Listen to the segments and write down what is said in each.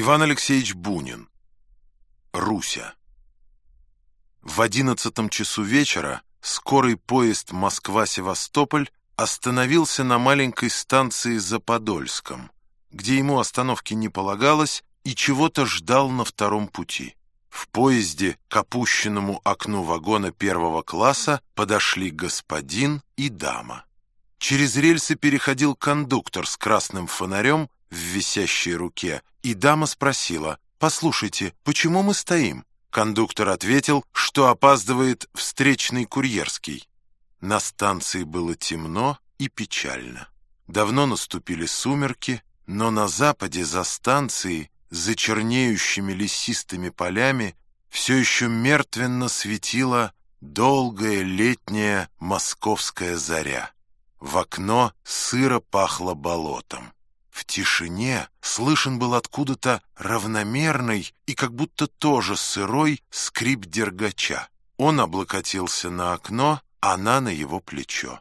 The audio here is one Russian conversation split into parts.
Иван Алексеевич Бунин. Руся. В одиннадцатом часу вечера скорый поезд Москва-Севастополь остановился на маленькой станции за Подольском, где ему остановки не полагалось и чего-то ждал на втором пути. В поезде к опущенному окну вагона первого класса подошли господин и дама. Через рельсы переходил кондуктор с красным фонарем в висящей руке, и дама спросила, «Послушайте, почему мы стоим?» Кондуктор ответил, что опаздывает встречный курьерский. На станции было темно и печально. Давно наступили сумерки, но на западе за станцией, за чернеющими лесистыми полями, все еще мертвенно светила долгая летняя московская заря. В окно сыро пахло болотом. В тишине слышен был откуда-то равномерный и как будто тоже сырой скрип дергача. Он облокотился на окно, она на его плечо.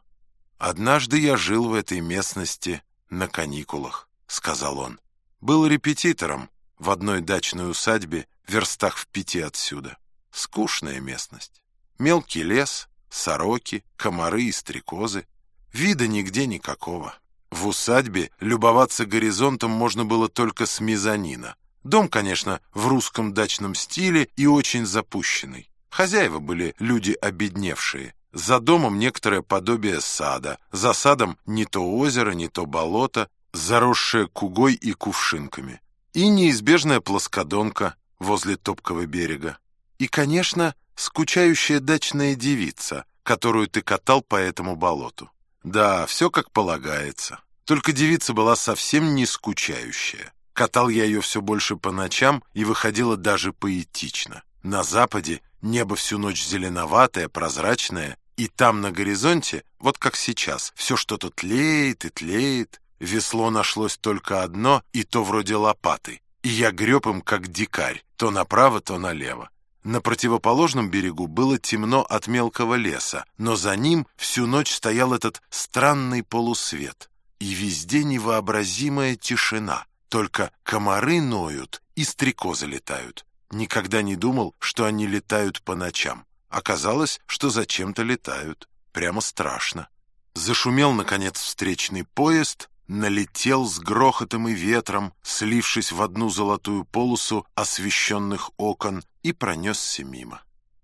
«Однажды я жил в этой местности на каникулах», — сказал он. «Был репетитором в одной дачной усадьбе в верстах в пяти отсюда. Скучная местность. Мелкий лес, сороки, комары и стрекозы. Вида нигде никакого. В усадьбе любоваться горизонтом можно было только с мезонина. Дом, конечно, в русском дачном стиле и очень запущенный. Хозяева были люди обедневшие. За домом некоторое подобие сада, за садом не то озеро, не то болото, заросшее кугой и кувшинками. И неизбежная плоскодонка возле топкого берега. И, конечно, скучающая дачная девица, которую ты катал по этому болоту. Да, все как полагается. Только девица была совсем не скучающая. Катал я ее все больше по ночам и выходила даже поэтично. На западе небо всю ночь зеленоватое, прозрачное, и там на горизонте, вот как сейчас, все что-то тлеет и тлеет. Весло нашлось только одно, и то вроде лопаты. И я греб им, как дикарь, то направо, то налево. На противоположном берегу было темно от мелкого леса, но за ним всю ночь стоял этот странный полусвет. И везде невообразимая тишина. Только комары ноют и стрекозы летают. Никогда не думал, что они летают по ночам. Оказалось, что зачем-то летают. Прямо страшно. Зашумел, наконец, встречный поезд, налетел с грохотом и ветром, слившись в одну золотую полосу освещенных окон, и пронесся мимо.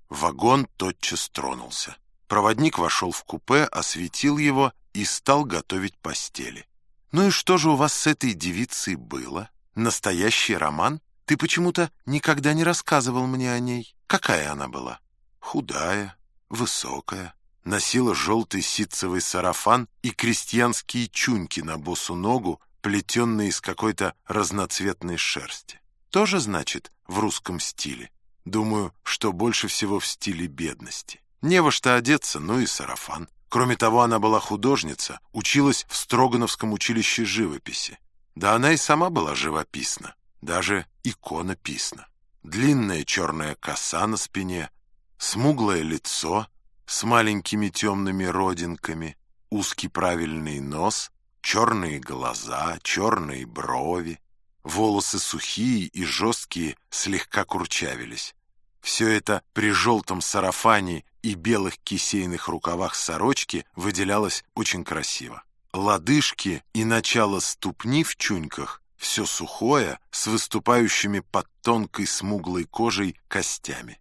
Вагон тотчас тронулся. Проводник вошел в купе, осветил его и стал готовить постели. «Ну и что же у вас с этой девицей было? Настоящий роман? Ты почему-то никогда не рассказывал мне о ней. Какая она была?» «Худая, высокая, носила желтый ситцевый сарафан и крестьянские чуньки на босу ногу, плетенные из какой-то разноцветной шерсти. Тоже, значит, в русском стиле. Думаю, что больше всего в стиле бедности. Не во что одеться, ну и сарафан. Кроме того, она была художница, училась в Строгановском училище живописи. Да она и сама была живописна, даже иконописна. Длинная черная коса на спине, смуглое лицо — с маленькими темными родинками, узкий правильный нос, черные глаза, черные брови, волосы сухие и жесткие слегка курчавились. Все это при желтом сарафане и белых кисейных рукавах сорочки выделялось очень красиво. Лодыжки и начало ступни в чуньках все сухое, с выступающими под тонкой смуглой кожей костями.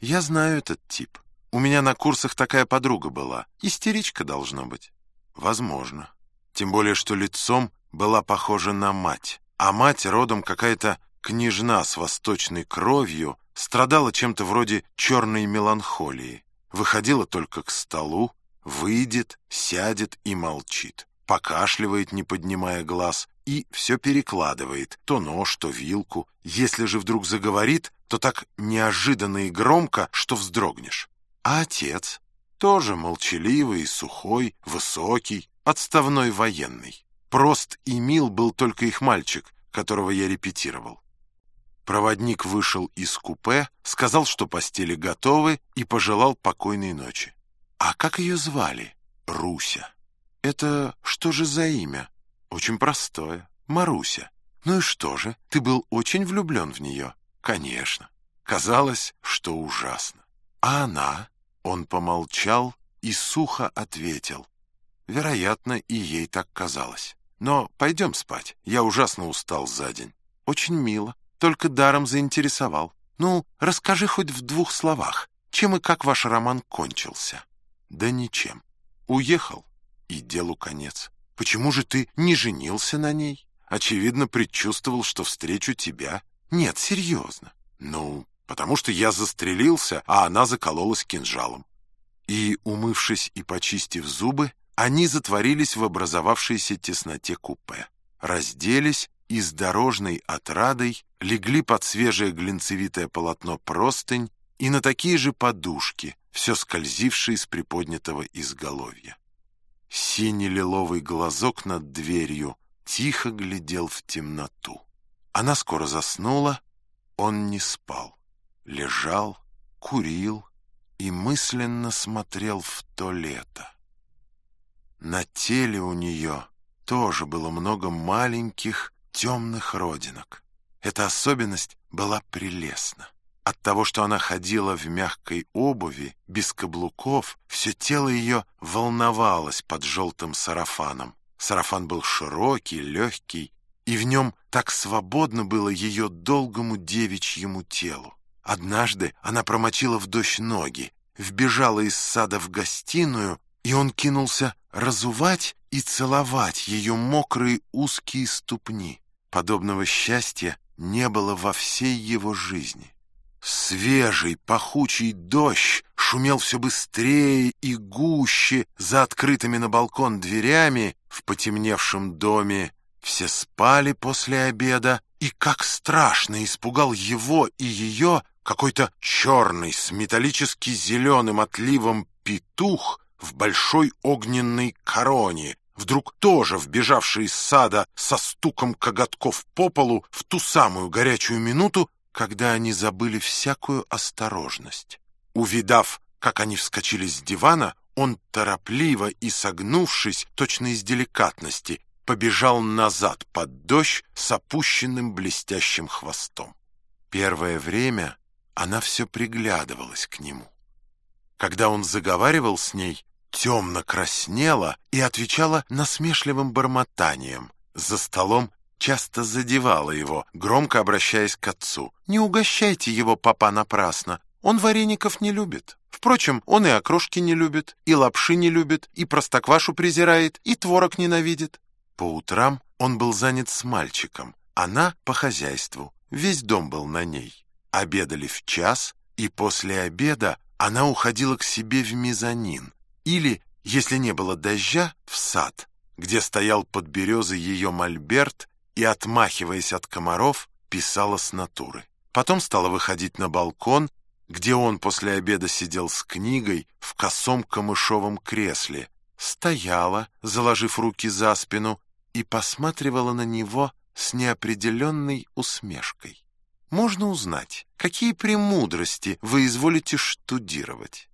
Я знаю этот тип. У меня на курсах такая подруга была. Истеричка должно быть. Возможно. Тем более, что лицом была похожа на мать. А мать родом какая-то княжна с восточной кровью, страдала чем-то вроде черной меланхолии. Выходила только к столу, выйдет, сядет и молчит. Покашливает, не поднимая глаз, и все перекладывает, то нож, то вилку. Если же вдруг заговорит, то так неожиданно и громко, что вздрогнешь. А отец тоже молчаливый, сухой, высокий, отставной военный. Прост и мил был только их мальчик, которого я репетировал. Проводник вышел из купе, сказал, что постели готовы, и пожелал покойной ночи. А как ее звали? Руся. Это что же за имя? Очень простое. Маруся. Ну и что же, ты был очень влюблен в нее? Конечно. Казалось, что ужасно. А она? Он помолчал и сухо ответил. Вероятно, и ей так казалось. Но пойдем спать. Я ужасно устал за день. Очень мило. Только даром заинтересовал. Ну, расскажи хоть в двух словах, чем и как ваш роман кончился. Да ничем. Уехал, и делу конец. Почему же ты не женился на ней? Очевидно, предчувствовал, что встречу тебя. Нет, серьезно. Ну, потому что я застрелился, а она закололась кинжалом. И, умывшись и почистив зубы, они затворились в образовавшейся тесноте купе, разделись и с дорожной отрадой легли под свежее глинцевитое полотно простынь и на такие же подушки, все скользившие с приподнятого изголовья. Синий-лиловый глазок над дверью тихо глядел в темноту. Она скоро заснула, он не спал, лежал, курил и мысленно смотрел в то лето. На теле у нее тоже было много маленьких темных родинок. Эта особенность была прелестна. От того, что она ходила в мягкой обуви, без каблуков, все тело ее волновалось под желтым сарафаном. Сарафан был широкий, легкий, и в нем так свободно было ее долгому девичьему телу. Однажды она промочила в дождь ноги, вбежала из сада в гостиную и он кинулся разувать и целовать ее мокрые узкие ступни. Подобного счастья не было во всей его жизни. Свежий, пахучий дождь шумел все быстрее и гуще за открытыми на балкон дверями в потемневшем доме. Все спали после обеда, и как страшно испугал его и ее какой-то черный с металлически зеленым отливом петух — в большой огненной короне, вдруг тоже вбежавший из сада со стуком коготков по полу в ту самую горячую минуту, когда они забыли всякую осторожность. Увидав, как они вскочили с дивана, он торопливо и согнувшись, точно из деликатности, побежал назад под дождь с опущенным блестящим хвостом. Первое время она все приглядывалась к нему. Когда он заговаривал с ней, темно краснела и отвечала насмешливым бормотанием. За столом часто задевала его, громко обращаясь к отцу. «Не угощайте его, папа, напрасно. Он вареников не любит. Впрочем, он и окрошки не любит, и лапши не любит, и простоквашу презирает, и творог ненавидит». По утрам он был занят с мальчиком, она по хозяйству. Весь дом был на ней. Обедали в час, и после обеда она уходила к себе в мезонин, или, если не было дождя, в сад, где стоял под березой ее мольберт и, отмахиваясь от комаров, писала с натуры. Потом стала выходить на балкон, где он после обеда сидел с книгой в косом камышовом кресле, стояла, заложив руки за спину, и посматривала на него с неопределенной усмешкой. Можно узнать, какие премудрости вы изволите штудировать?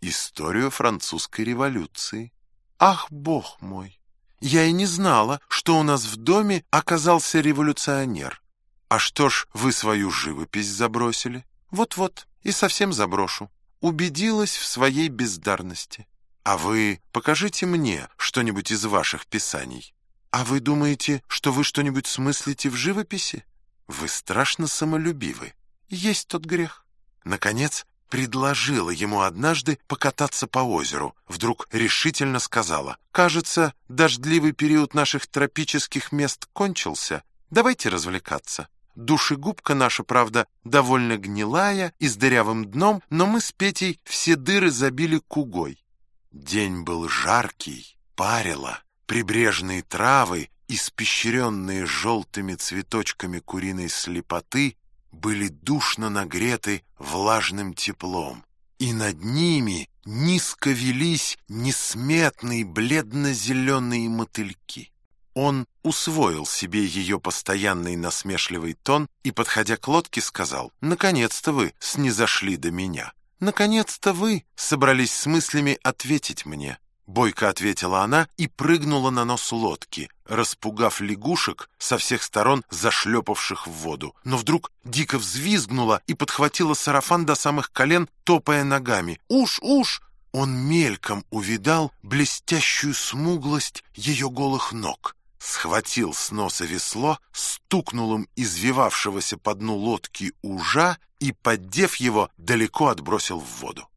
Историю французской революции. Ах, бог мой! Я и не знала, что у нас в доме оказался революционер. А что ж вы свою живопись забросили? Вот-вот, и совсем заброшу. Убедилась в своей бездарности. А вы покажите мне что-нибудь из ваших писаний. А вы думаете, что вы что-нибудь смыслите в живописи? Вы страшно самолюбивы. Есть тот грех. Наконец, предложила ему однажды покататься по озеру. Вдруг решительно сказала, «Кажется, дождливый период наших тропических мест кончился. Давайте развлекаться. Душегубка наша, правда, довольно гнилая и с дырявым дном, но мы с Петей все дыры забили кугой. День был жаркий, парило, прибрежные травы, испещренные желтыми цветочками куриной слепоты, были душно нагреты влажным теплом, и над ними низко велись несметные бледно-зеленые мотыльки. Он усвоил себе ее постоянный насмешливый тон и, подходя к лодке, сказал, «Наконец-то вы снизошли до меня. Наконец-то вы собрались с мыслями ответить мне». Бойко ответила она и прыгнула на нос лодки, распугав лягушек, со всех сторон зашлепавших в воду. Но вдруг дико взвизгнула и подхватила сарафан до самых колен, топая ногами. «Уж, уж!» Он мельком увидал блестящую смуглость ее голых ног. Схватил с носа весло, стукнул им извивавшегося по дну лодки ужа и, поддев его, далеко отбросил в воду.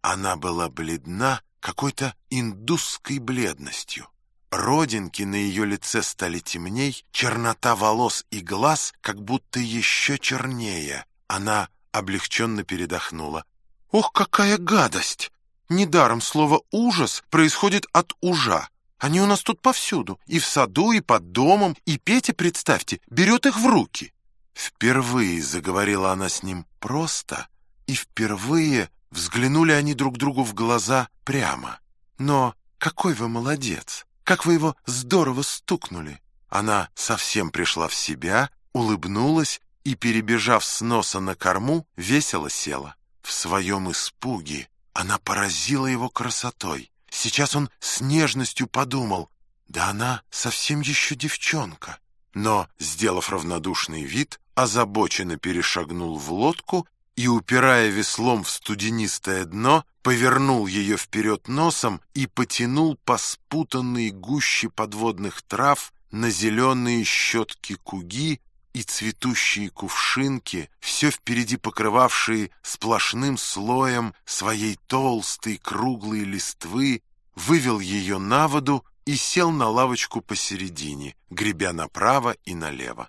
Она была бледна какой-то индусской бледностью. Родинки на ее лице стали темней, чернота волос и глаз как будто еще чернее. Она облегченно передохнула. «Ох, какая гадость! Недаром слово «ужас» происходит от «ужа». Они у нас тут повсюду, и в саду, и под домом, и Петя, представьте, берет их в руки». Впервые заговорила она с ним просто, и впервые взглянули они друг другу в глаза прямо. «Но какой вы молодец! Как вы его здорово стукнули!» Она совсем пришла в себя, улыбнулась и, перебежав с носа на корму, весело села. В своем испуге она поразила его красотой. Сейчас он с нежностью подумал, да она совсем еще девчонка. Но, сделав равнодушный вид, озабоченно перешагнул в лодку и, упирая веслом в студенистое дно, повернул ее вперед носом и потянул по спутанной гуще подводных трав на зеленые щетки куги и цветущие кувшинки, все впереди покрывавшие сплошным слоем своей толстой круглой листвы, вывел ее на воду и сел на лавочку посередине, гребя направо и налево.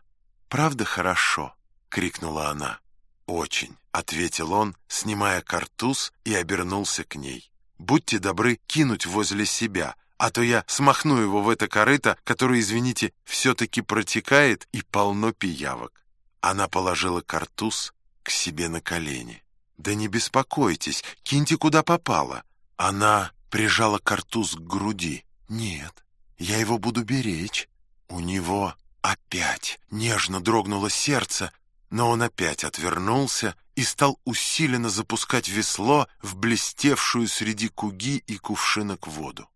«Правда хорошо?» — крикнула она. «Очень», — ответил он, снимая картуз и обернулся к ней. «Будьте добры кинуть возле себя, а то я смахну его в это корыто, которое, извините, все-таки протекает и полно пиявок». Она положила картуз к себе на колени. «Да не беспокойтесь, киньте куда попало». Она прижала картуз к груди. «Нет, я его буду беречь». У него опять нежно дрогнуло сердце, но он опять отвернулся и стал усиленно запускать весло в блестевшую среди куги и кувшинок воду.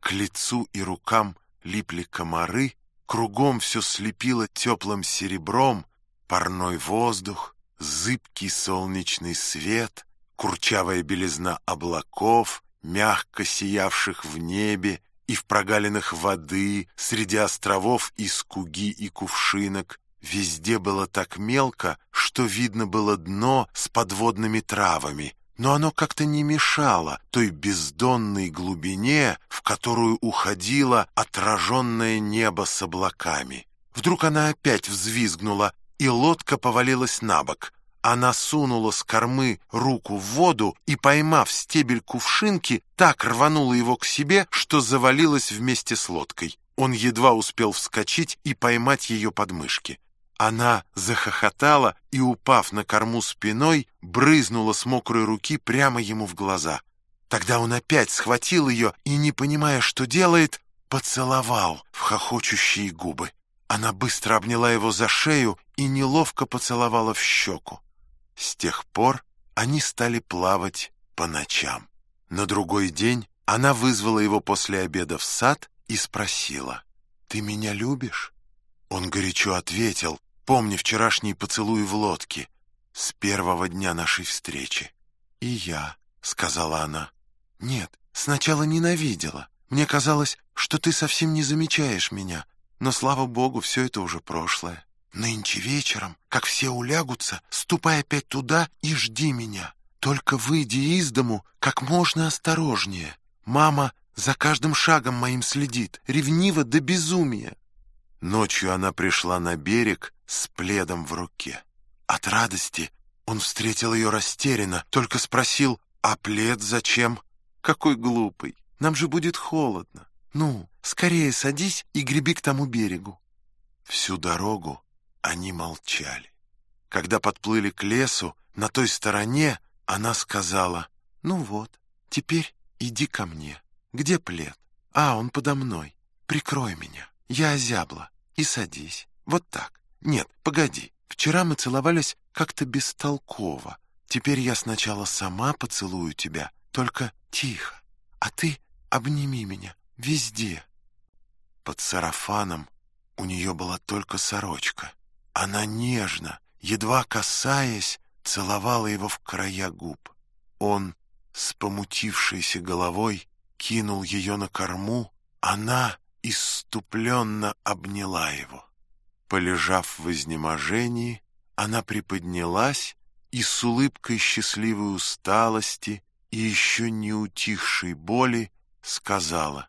К лицу и рукам липли комары, кругом все слепило теплым серебром, парной воздух, зыбкий солнечный свет, курчавая белизна облаков, мягко сиявших в небе и в прогалинах воды, среди островов из куги и кувшинок, Везде было так мелко, что видно было дно с подводными травами, но оно как-то не мешало той бездонной глубине, в которую уходило отраженное небо с облаками. Вдруг она опять взвизгнула, и лодка повалилась на бок. Она сунула с кормы руку в воду и, поймав стебель кувшинки, так рванула его к себе, что завалилась вместе с лодкой. Он едва успел вскочить и поймать ее подмышки. Она захохотала и, упав на корму спиной, брызнула с мокрой руки прямо ему в глаза. Тогда он опять схватил ее и, не понимая, что делает, поцеловал в хохочущие губы. Она быстро обняла его за шею и неловко поцеловала в щеку. С тех пор они стали плавать по ночам. На другой день она вызвала его после обеда в сад и спросила, «Ты меня любишь?» Он горячо ответил, помня вчерашний поцелуй в лодке, с первого дня нашей встречи. «И я», — сказала она. «Нет, сначала ненавидела. Мне казалось, что ты совсем не замечаешь меня, но, слава богу, все это уже прошлое. Нынче вечером, как все улягутся, ступай опять туда и жди меня. Только выйди из дому как можно осторожнее. Мама за каждым шагом моим следит, ревнива до безумия. Ночью она пришла на берег с пледом в руке. От радости он встретил ее растерянно, только спросил, «А плед зачем?» «Какой глупый! Нам же будет холодно. Ну, скорее садись и греби к тому берегу». Всю дорогу они молчали. Когда подплыли к лесу, на той стороне она сказала, «Ну вот, теперь иди ко мне. Где плед? А, он подо мной. Прикрой меня. Я озябла и садись. Вот так. Нет, погоди. Вчера мы целовались как-то бестолково. Теперь я сначала сама поцелую тебя, только тихо. А ты обними меня везде. Под сарафаном у нее была только сорочка. Она нежно, едва касаясь, целовала его в края губ. Он с помутившейся головой кинул ее на корму, она иступленно обняла его. Полежав в изнеможении, она приподнялась и с улыбкой счастливой усталости и еще не утихшей боли сказала,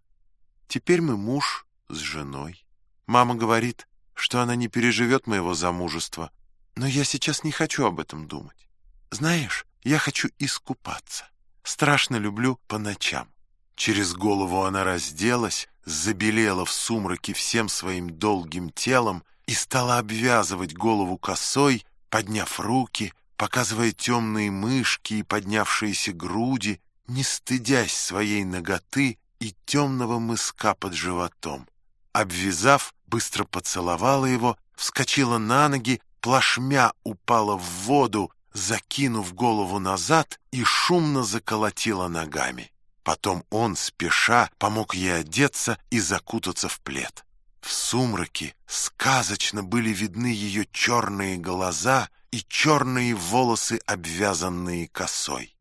«Теперь мы муж с женой. Мама говорит, что она не переживет моего замужества, но я сейчас не хочу об этом думать. Знаешь, я хочу искупаться. Страшно люблю по ночам. Через голову она разделась, забелела в сумраке всем своим долгим телом и стала обвязывать голову косой, подняв руки, показывая темные мышки и поднявшиеся груди, не стыдясь своей ноготы и темного мыска под животом. Обвязав, быстро поцеловала его, вскочила на ноги, плашмя упала в воду, закинув голову назад и шумно заколотила ногами. Потом он, спеша, помог ей одеться и закутаться в плед. В сумраке сказочно были видны ее черные глаза и черные волосы, обвязанные косой.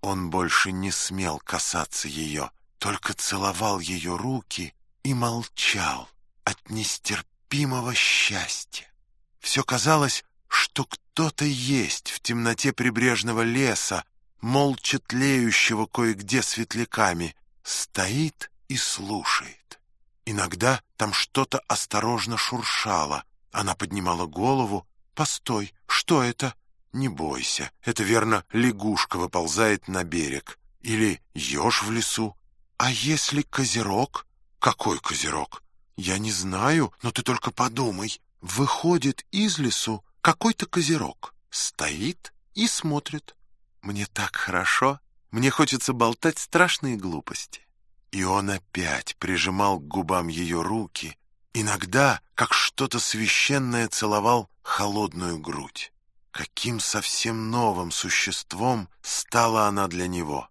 Он больше не смел касаться ее, только целовал ее руки и молчал от нестерпимого счастья. Все казалось, что кто-то есть в темноте прибрежного леса, молча тлеющего кое-где светляками, стоит и слушает. Иногда там что-то осторожно шуршало. Она поднимала голову. «Постой, что это?» «Не бойся, это, верно, лягушка выползает на берег. Или еж в лесу. А если козерог?» «Какой козерог?» «Я не знаю, но ты только подумай. Выходит из лесу какой-то козерог, стоит и смотрит». Мне так хорошо, мне хочется болтать страшные глупости. И он опять прижимал к губам ее руки, иногда, как что-то священное, целовал холодную грудь. Каким совсем новым существом стала она для него.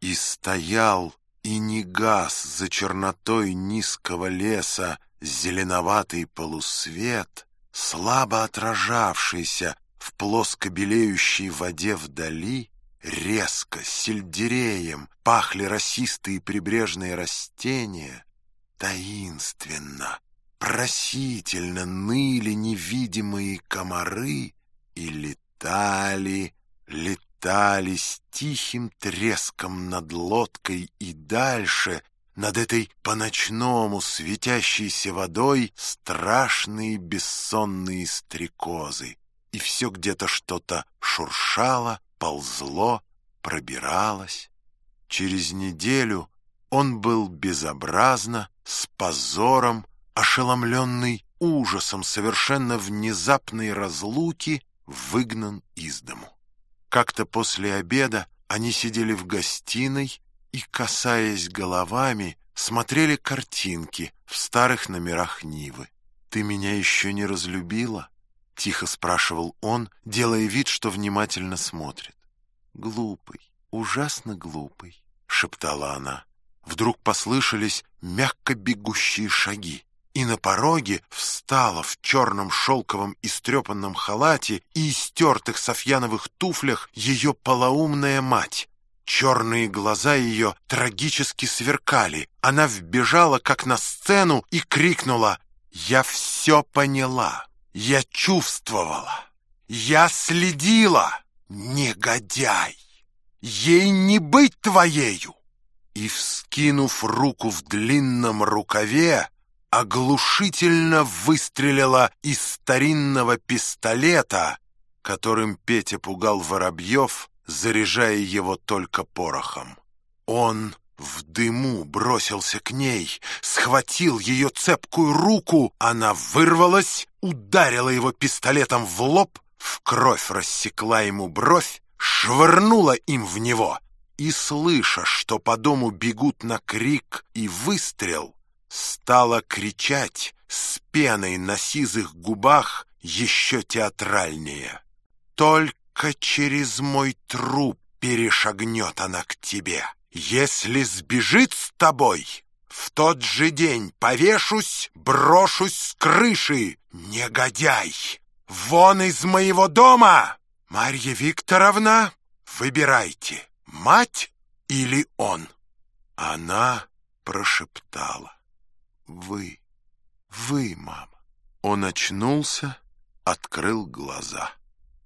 И стоял, и не гас за чернотой низкого леса зеленоватый полусвет, слабо отражавшийся в плоско белеющей воде вдали резко, сельдереем пахли росистые прибрежные растения, таинственно, просительно ныли невидимые комары и летали, летали с тихим треском над лодкой и дальше — над этой по-ночному светящейся водой страшные бессонные стрекозы, и все где-то что-то шуршало, ползло, пробиралось. Через неделю он был безобразно, с позором, ошеломленный ужасом совершенно внезапной разлуки, выгнан из дому. Как-то после обеда они сидели в гостиной и, касаясь головами, смотрели картинки в старых номерах Нивы. «Ты меня еще не разлюбила?» — тихо спрашивал он, делая вид, что внимательно смотрит. «Глупый, ужасно глупый», — шептала она. Вдруг послышались мягко бегущие шаги, и на пороге встала в черном шелковом истрепанном халате и истертых софьяновых туфлях ее полоумная мать. Черные глаза ее трагически сверкали. Она вбежала, как на сцену, и крикнула «Я все поняла!» Я чувствовала, я следила, негодяй, ей не быть твоею. И, вскинув руку в длинном рукаве, оглушительно выстрелила из старинного пистолета, которым Петя пугал воробьев, заряжая его только порохом. Он в дыму бросился к ней, схватил ее цепкую руку, она вырвалась, ударила его пистолетом в лоб, в кровь рассекла ему бровь, швырнула им в него и, слыша, что по дому бегут на крик и выстрел, стала кричать с пеной на сизых губах еще театральнее. «Только через мой труп перешагнет она к тебе». Если сбежит с тобой, В тот же день повешусь, брошусь с крыши. Негодяй! Вон из моего дома! Марья Викторовна, выбирайте, мать или он. Она прошептала. Вы, вы, мама. Он очнулся, открыл глаза.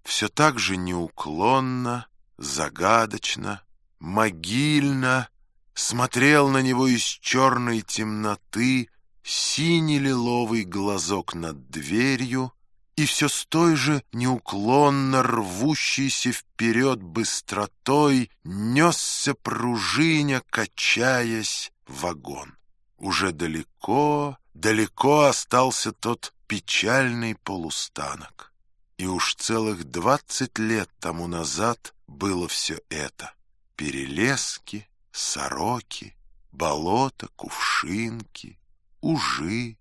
Все так же неуклонно, загадочно, могильно смотрел на него из черной темноты синий лиловый глазок над дверью и все с той же неуклонно рвущейся вперед быстротой несся пружиня, качаясь, вагон. Уже далеко, далеко остался тот печальный полустанок. И уж целых двадцать лет тому назад было все это. Перелески, сороки, болота, кувшинки, ужи,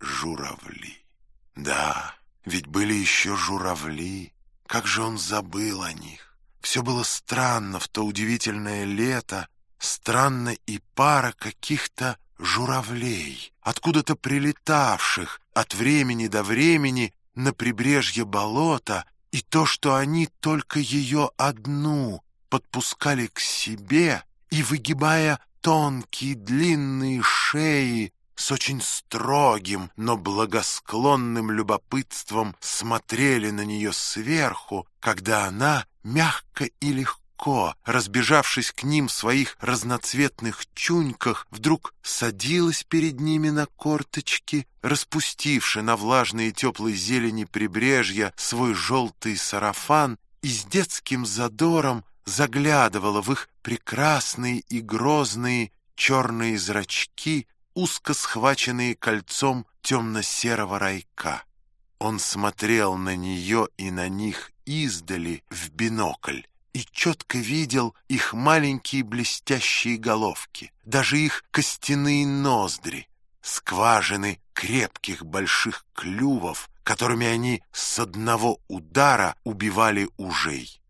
журавли. Да, ведь были еще журавли. Как же он забыл о них? Все было странно в то удивительное лето, странно и пара каких-то журавлей, откуда-то прилетавших от времени до времени на прибрежье болота, и то, что они только ее одну подпускали к себе и, выгибая тонкие длинные шеи, с очень строгим, но благосклонным любопытством смотрели на нее сверху, когда она мягко и легко, разбежавшись к ним в своих разноцветных чуньках, вдруг садилась перед ними на корточки, распустивши на влажные теплой зелени прибрежья свой желтый сарафан и с детским задором заглядывала в их прекрасные и грозные черные зрачки, узко схваченные кольцом темно-серого райка. Он смотрел на нее и на них издали в бинокль и четко видел их маленькие блестящие головки, даже их костяные ноздри, скважины крепких больших клювов, которыми они с одного удара убивали ужей.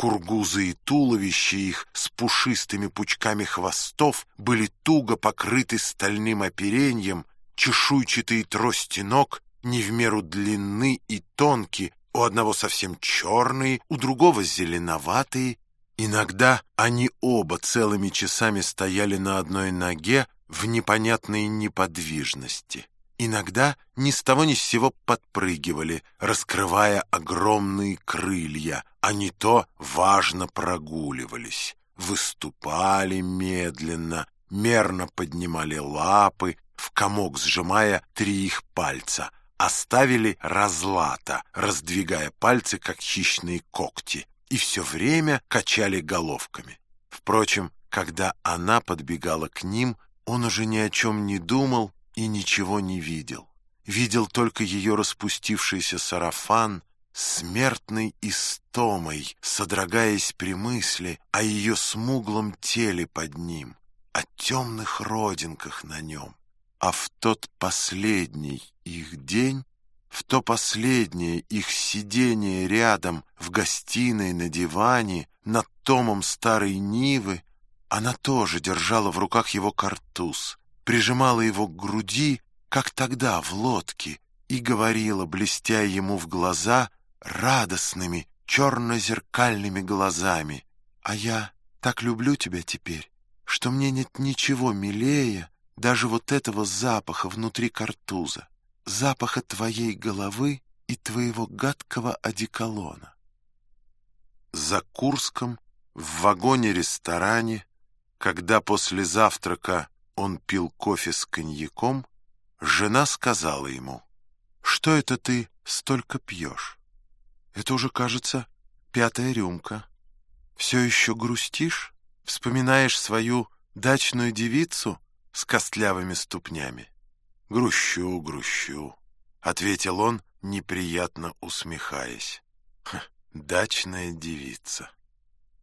Кургузы и туловища их с пушистыми пучками хвостов были туго покрыты стальным оперением, чешуйчатые трости ног не в меру длинны и тонкие, у одного совсем черные, у другого зеленоватые. Иногда они оба целыми часами стояли на одной ноге в непонятной неподвижности. Иногда ни с того ни с сего подпрыгивали, раскрывая огромные крылья, а не то важно прогуливались, выступали медленно, мерно поднимали лапы, в комок сжимая три их пальца, оставили разлата, раздвигая пальцы, как хищные когти, и все время качали головками. Впрочем, когда она подбегала к ним, он уже ни о чем не думал и ничего не видел. Видел только ее распустившийся сарафан, смертной истомой, содрогаясь при мысли о ее смуглом теле под ним, о темных родинках на нем. А в тот последний их день, в то последнее их сидение рядом в гостиной на диване над томом старой Нивы, она тоже держала в руках его картуз, прижимала его к груди, как тогда в лодке, и говорила, блестя ему в глаза, радостными, черно-зеркальными глазами. «А я так люблю тебя теперь, что мне нет ничего милее даже вот этого запаха внутри картуза, запаха твоей головы и твоего гадкого одеколона». За Курском, в вагоне-ресторане, когда после завтрака он пил кофе с коньяком, жена сказала ему, «Что это ты столько пьешь? Это уже, кажется, пятая рюмка. Все еще грустишь? Вспоминаешь свою дачную девицу с костлявыми ступнями?» «Грущу, грущу», — ответил он, неприятно усмехаясь. «Дачная девица,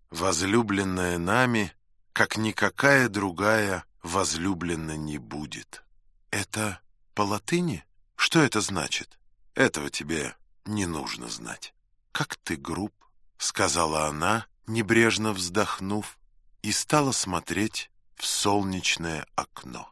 возлюбленная нами, как никакая другая возлюблена не будет. Это по латыни? Что это значит? Этого тебе не нужно знать. Как ты груб, сказала она, небрежно вздохнув, и стала смотреть в солнечное окно.